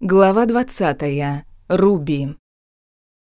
Глава 20. Руби.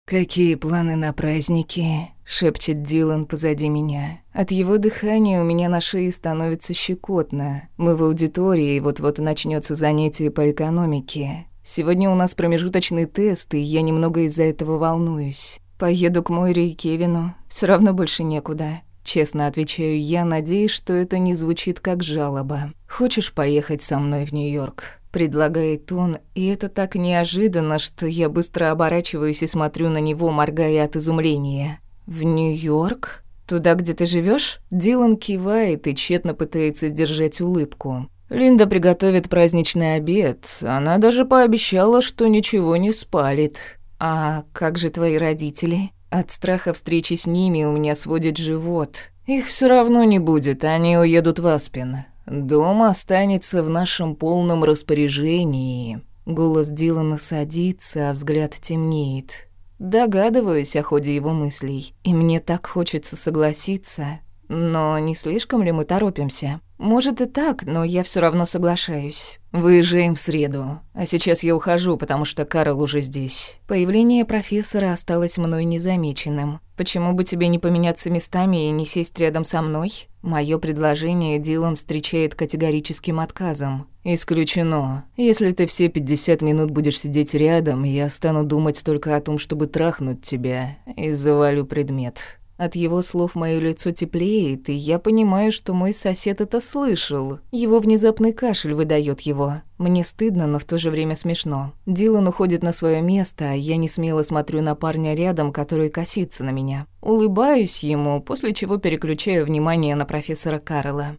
«Какие планы на праздники?» — шепчет Дилан позади меня. От его дыхания у меня на шее становится щекотно. Мы в аудитории, и вот-вот начнется занятие по экономике. Сегодня у нас промежуточный тест, и я немного из-за этого волнуюсь. Поеду к Мойре и Кевину, все равно больше некуда. Честно отвечаю я, надеюсь, что это не звучит как жалоба. «Хочешь поехать со мной в Нью-Йорк?» Предлагает он, и это так неожиданно, что я быстро оборачиваюсь и смотрю на него, моргая от изумления. «В Нью-Йорк? Туда, где ты живешь? Дилан кивает и тщетно пытается сдержать улыбку. Линда приготовит праздничный обед. Она даже пообещала, что ничего не спалит. А как же твои родители? От страха встречи с ними у меня сводит живот. Их все равно не будет, они уедут в Аспен. «Дом останется в нашем полном распоряжении». Голос Дилана садится, а взгляд темнеет. Догадываюсь о ходе его мыслей, и мне так хочется согласиться. Но не слишком ли мы торопимся? Может и так, но я все равно соглашаюсь. Выезжаем в среду. А сейчас я ухожу, потому что Карл уже здесь. Появление профессора осталось мной незамеченным. Почему бы тебе не поменяться местами и не сесть рядом со мной? Мое предложение Дилан встречает категорическим отказом. Исключено. Если ты все 50 минут будешь сидеть рядом, я стану думать только о том, чтобы трахнуть тебя и завалю предмет. От его слов моё лицо теплеет, и я понимаю, что мой сосед это слышал. Его внезапный кашель выдает его. Мне стыдно, но в то же время смешно. Дилан уходит на свое место, а я не смело смотрю на парня рядом, который косится на меня. Улыбаюсь ему, после чего переключаю внимание на профессора Карла.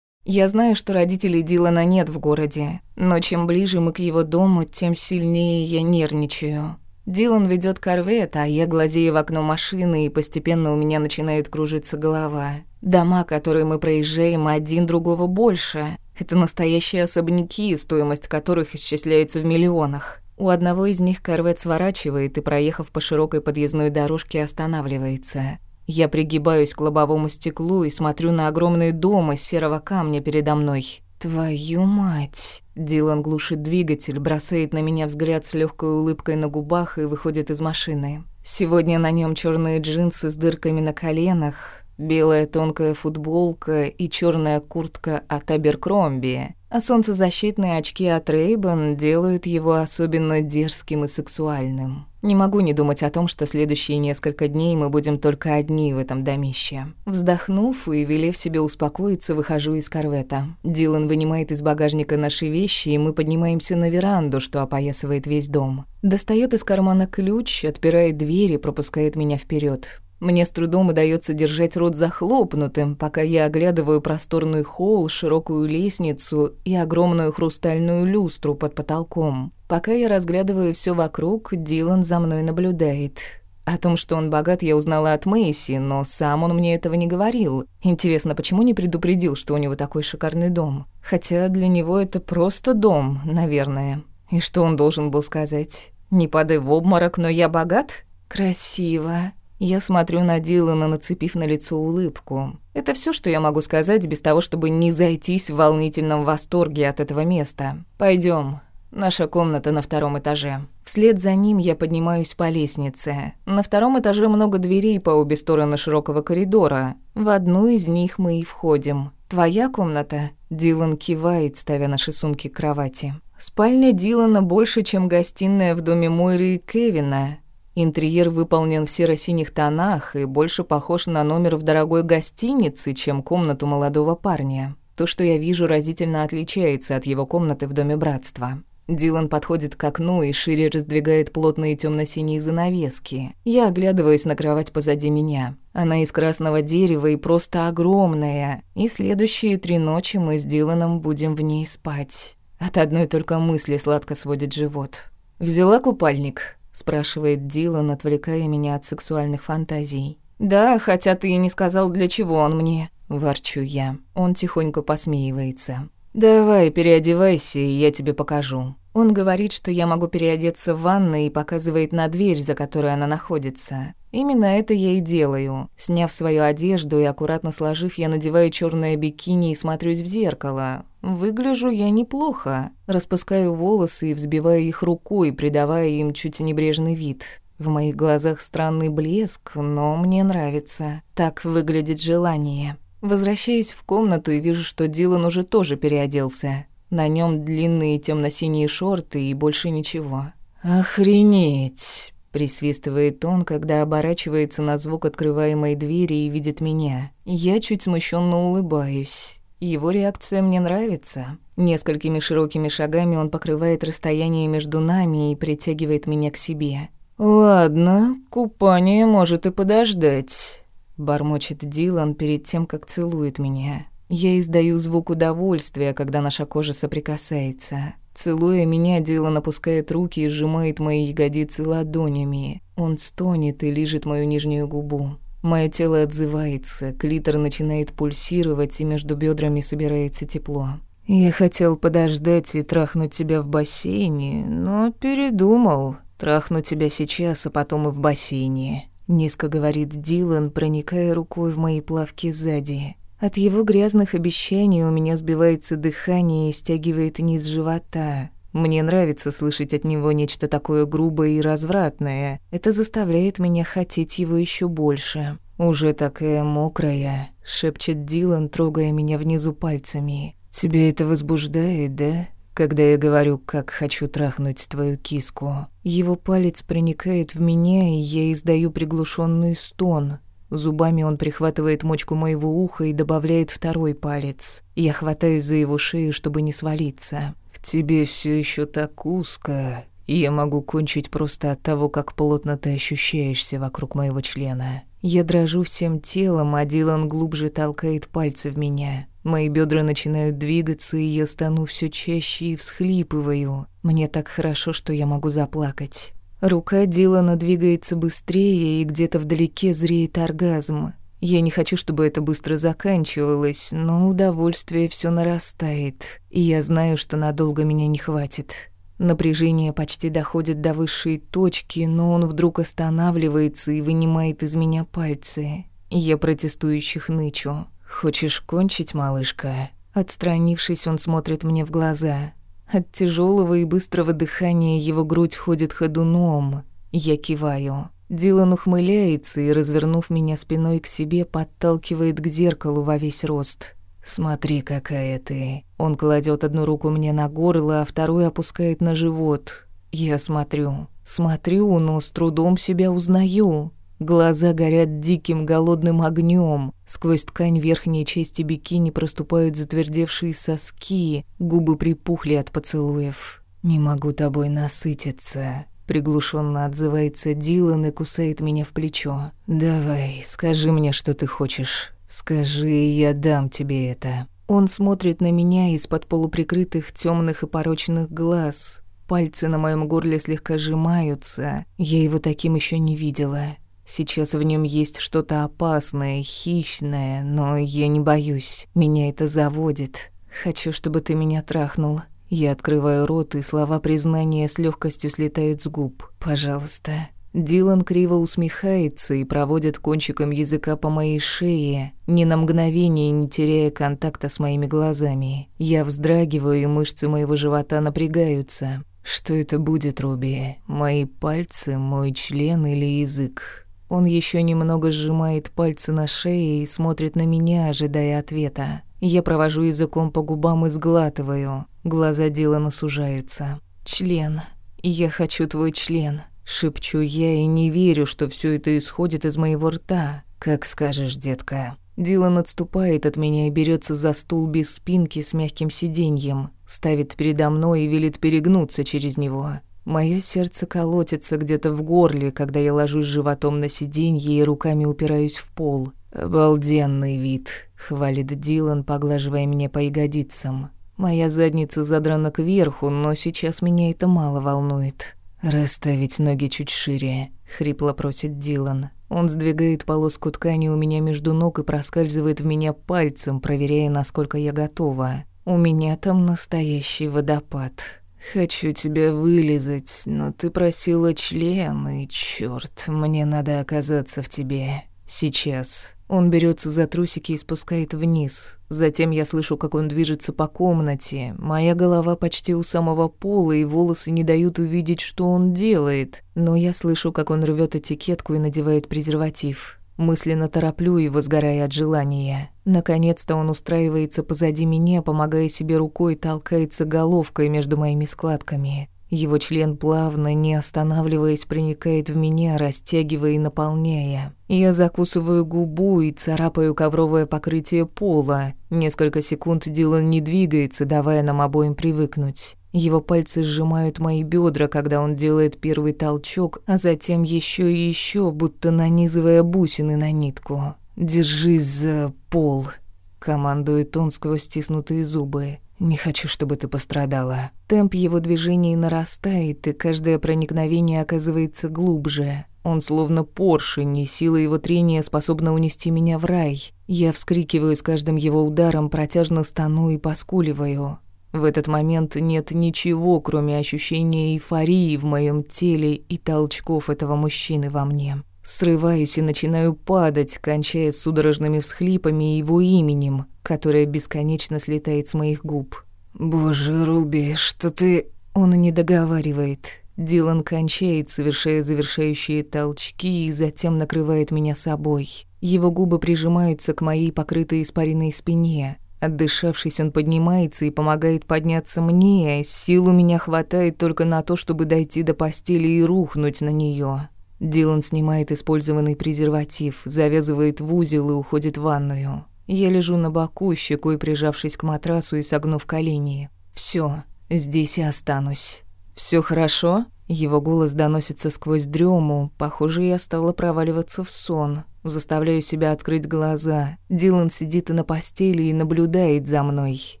Я знаю, что родителей Дилана нет в городе, но чем ближе мы к его дому, тем сильнее я нервничаю. Дилан ведет корвет, а я глазею в окно машины, и постепенно у меня начинает кружиться голова. Дома, которые мы проезжаем, один другого больше. Это настоящие особняки, стоимость которых исчисляется в миллионах. У одного из них корвет сворачивает и, проехав по широкой подъездной дорожке, останавливается. Я пригибаюсь к лобовому стеклу и смотрю на огромный дом из серого камня передо мной. «Твою мать!» Дилан глушит двигатель, бросает на меня взгляд с легкой улыбкой на губах и выходит из машины. Сегодня на нем черные джинсы с дырками на коленах, белая тонкая футболка и черная куртка от Аберкромби а солнцезащитные очки от Ray-Ban делают его особенно дерзким и сексуальным. Не могу не думать о том, что следующие несколько дней мы будем только одни в этом домище. Вздохнув и велев себе успокоиться, выхожу из корвета. Дилан вынимает из багажника наши вещи, и мы поднимаемся на веранду, что опоясывает весь дом. Достает из кармана ключ, отпирает дверь и пропускает меня вперед. Мне с трудом удается держать рот захлопнутым, пока я оглядываю просторный холл, широкую лестницу и огромную хрустальную люстру под потолком. Пока я разглядываю все вокруг, Дилан за мной наблюдает. О том, что он богат, я узнала от Мэйси, но сам он мне этого не говорил. Интересно, почему не предупредил, что у него такой шикарный дом? Хотя для него это просто дом, наверное. И что он должен был сказать? Не падай в обморок, но я богат? Красиво. Я смотрю на Дилана, нацепив на лицо улыбку. Это все, что я могу сказать, без того, чтобы не зайтись в волнительном восторге от этого места. Пойдем. Наша комната на втором этаже. Вслед за ним я поднимаюсь по лестнице. На втором этаже много дверей по обе стороны широкого коридора. В одну из них мы и входим. «Твоя комната?» Дилан кивает, ставя наши сумки к кровати. Спальня Дилана больше, чем гостиная в доме Мойры и Кевина. Интерьер выполнен в серо-синих тонах и больше похож на номер в дорогой гостинице, чем комнату молодого парня. То, что я вижу, разительно отличается от его комнаты в Доме Братства. Дилан подходит к окну и шире раздвигает плотные темно-синие занавески. Я оглядываюсь на кровать позади меня. Она из красного дерева и просто огромная. И следующие три ночи мы с Диланом будем в ней спать. От одной только мысли сладко сводит живот. «Взяла купальник?» Спрашивает Дилан, отвлекая меня от сексуальных фантазий. Да, хотя ты и не сказал, для чего он мне, ворчу я. Он тихонько посмеивается. Давай, переодевайся, и я тебе покажу. Он говорит, что я могу переодеться в ванной и показывает на дверь, за которой она находится. Именно это я и делаю. Сняв свою одежду и аккуратно сложив, я надеваю черное бикини и смотрюсь в зеркало. Выгляжу я неплохо. Распускаю волосы и взбиваю их рукой, придавая им чуть небрежный вид. В моих глазах странный блеск, но мне нравится. Так выглядит желание. Возвращаюсь в комнату и вижу, что Дилан уже тоже переоделся. На нем длинные темно-синие шорты и больше ничего. «Охренеть!» – присвистывает он, когда оборачивается на звук открываемой двери и видит меня. Я чуть смущенно улыбаюсь. Его реакция мне нравится. Несколькими широкими шагами он покрывает расстояние между нами и притягивает меня к себе. «Ладно, купание может и подождать», — бормочет Дилан перед тем, как целует меня. Я издаю звук удовольствия, когда наша кожа соприкасается. Целуя меня, Дилан опускает руки и сжимает мои ягодицы ладонями. Он стонет и лижет мою нижнюю губу. Мое тело отзывается, клитор начинает пульсировать, и между бедрами собирается тепло. Я хотел подождать и трахнуть тебя в бассейне, но передумал. Трахну тебя сейчас, а потом и в бассейне. Низко говорит Дилан, проникая рукой в мои плавки сзади. От его грязных обещаний у меня сбивается дыхание и стягивает низ живота. Мне нравится слышать от него нечто такое грубое и развратное. Это заставляет меня хотеть его еще больше. «Уже такая мокрая», — шепчет Дилан, трогая меня внизу пальцами. «Тебя это возбуждает, да?» Когда я говорю, как хочу трахнуть твою киску, его палец проникает в меня, и я издаю приглушенный стон. Зубами он прихватывает мочку моего уха и добавляет второй палец. Я хватаюсь за его шею, чтобы не свалиться. «Тебе все еще так узко, и я могу кончить просто от того, как плотно ты ощущаешься вокруг моего члена. Я дрожу всем телом, а Дилан глубже толкает пальцы в меня. Мои бедра начинают двигаться, и я стану все чаще и всхлипываю. Мне так хорошо, что я могу заплакать. Рука Дилана двигается быстрее, и где-то вдалеке зреет оргазм. Я не хочу, чтобы это быстро заканчивалось, но удовольствие все нарастает, и я знаю, что надолго меня не хватит. Напряжение почти доходит до высшей точки, но он вдруг останавливается и вынимает из меня пальцы. Я протестующих нычу. «Хочешь кончить, малышка?» Отстранившись, он смотрит мне в глаза. От тяжелого и быстрого дыхания его грудь ходит ходуном. Я киваю. Дилан ухмыляется и, развернув меня спиной к себе, подталкивает к зеркалу во весь рост. «Смотри, какая ты!» Он кладет одну руку мне на горло, а вторую опускает на живот. Я смотрю. Смотрю, но с трудом себя узнаю. Глаза горят диким голодным огнем. Сквозь ткань верхней части бикини проступают затвердевшие соски, губы припухли от поцелуев. «Не могу тобой насытиться», Приглушенно отзывается Дилан и кусает меня в плечо. «Давай, скажи мне, что ты хочешь. Скажи, я дам тебе это». Он смотрит на меня из-под полуприкрытых темных и порочных глаз. Пальцы на моем горле слегка сжимаются. Я его таким еще не видела. Сейчас в нем есть что-то опасное, хищное, но я не боюсь. Меня это заводит. Хочу, чтобы ты меня трахнул. Я открываю рот, и слова признания с легкостью слетают с губ. «Пожалуйста». Дилан криво усмехается и проводит кончиком языка по моей шее, ни на мгновение не теряя контакта с моими глазами. Я вздрагиваю, и мышцы моего живота напрягаются. Что это будет, Руби? Мои пальцы, мой член или язык? Он еще немного сжимает пальцы на шее и смотрит на меня, ожидая ответа. Я провожу языком по губам и сглатываю. Глаза Дилана сужаются. «Член. Я хочу твой член». Шепчу я и не верю, что все это исходит из моего рта. «Как скажешь, детка». Дилан отступает от меня и берется за стул без спинки с мягким сиденьем, ставит передо мной и велит перегнуться через него. Моё сердце колотится где-то в горле, когда я ложусь животом на сиденье и руками упираюсь в пол. «Обалденный вид», — хвалит Дилан, поглаживая меня по ягодицам. Моя задница задрана кверху, но сейчас меня это мало волнует. «Расставить ноги чуть шире», — хрипло просит Дилан. Он сдвигает полоску ткани у меня между ног и проскальзывает в меня пальцем, проверяя, насколько я готова. У меня там настоящий водопад. «Хочу тебя вылизать, но ты просила член, и чёрт, мне надо оказаться в тебе». Сейчас. Он берется за трусики и спускает вниз. Затем я слышу, как он движется по комнате. Моя голова почти у самого пола, и волосы не дают увидеть, что он делает. Но я слышу, как он рвет этикетку и надевает презерватив. Мысленно тороплю его, сгорая от желания. Наконец-то он устраивается позади меня, помогая себе рукой, толкается головкой между моими складками. Его член плавно, не останавливаясь, проникает в меня, растягивая и наполняя. Я закусываю губу и царапаю ковровое покрытие пола. Несколько секунд Дилан не двигается, давая нам обоим привыкнуть. Его пальцы сжимают мои бедра, когда он делает первый толчок, а затем еще и еще, будто нанизывая бусины на нитку. «Держись за пол», — командует он сквозь стиснутые зубы. «Не хочу, чтобы ты пострадала». Темп его движений нарастает, и каждое проникновение оказывается глубже. Он словно поршень, и сила его трения способна унести меня в рай. Я вскрикиваю с каждым его ударом, протяжно стану и поскуливаю. В этот момент нет ничего, кроме ощущения эйфории в моем теле и толчков этого мужчины во мне. Срываюсь и начинаю падать, кончая судорожными всхлипами его именем, которое бесконечно слетает с моих губ. «Боже, Руби, что ты...» Он не договаривает. Дилан кончает, совершая завершающие толчки, и затем накрывает меня собой. Его губы прижимаются к моей покрытой испаренной спине. Отдышавшись, он поднимается и помогает подняться мне, сил у меня хватает только на то, чтобы дойти до постели и рухнуть на нее. Дилан снимает использованный презерватив, завязывает в узел и уходит в ванную. Я лежу на боку, щекой прижавшись к матрасу и согнув колени. Все, здесь и останусь. Все хорошо?» Его голос доносится сквозь дрему. Похоже, я стала проваливаться в сон. Заставляю себя открыть глаза. Дилан сидит на постели и наблюдает за мной.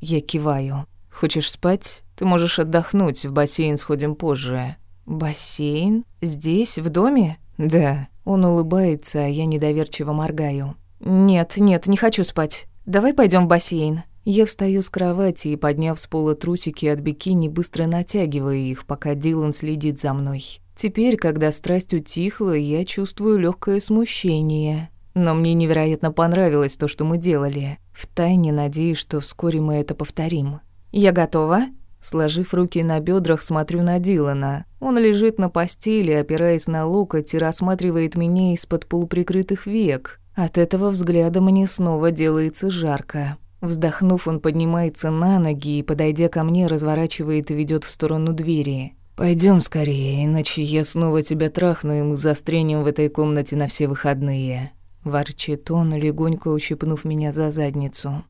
Я киваю. «Хочешь спать? Ты можешь отдохнуть, в бассейн сходим позже». «Бассейн? Здесь, в доме?» «Да». Он улыбается, а я недоверчиво моргаю. «Нет, нет, не хочу спать. Давай пойдем в бассейн». Я встаю с кровати и, подняв с пола трусики от бикини, быстро натягиваю их, пока Дилан следит за мной. Теперь, когда страсть утихла, я чувствую легкое смущение. Но мне невероятно понравилось то, что мы делали. Втайне надеюсь, что вскоре мы это повторим. «Я готова?» Сложив руки на бедрах, смотрю на Дилана. Он лежит на постели, опираясь на локоть и рассматривает меня из-под полуприкрытых век. От этого взгляда мне снова делается жарко. Вздохнув, он поднимается на ноги и, подойдя ко мне, разворачивает и ведет в сторону двери. Пойдем скорее, иначе я снова тебя трахну, и мы застрянем в этой комнате на все выходные», — ворчит он, легонько ущипнув меня за задницу.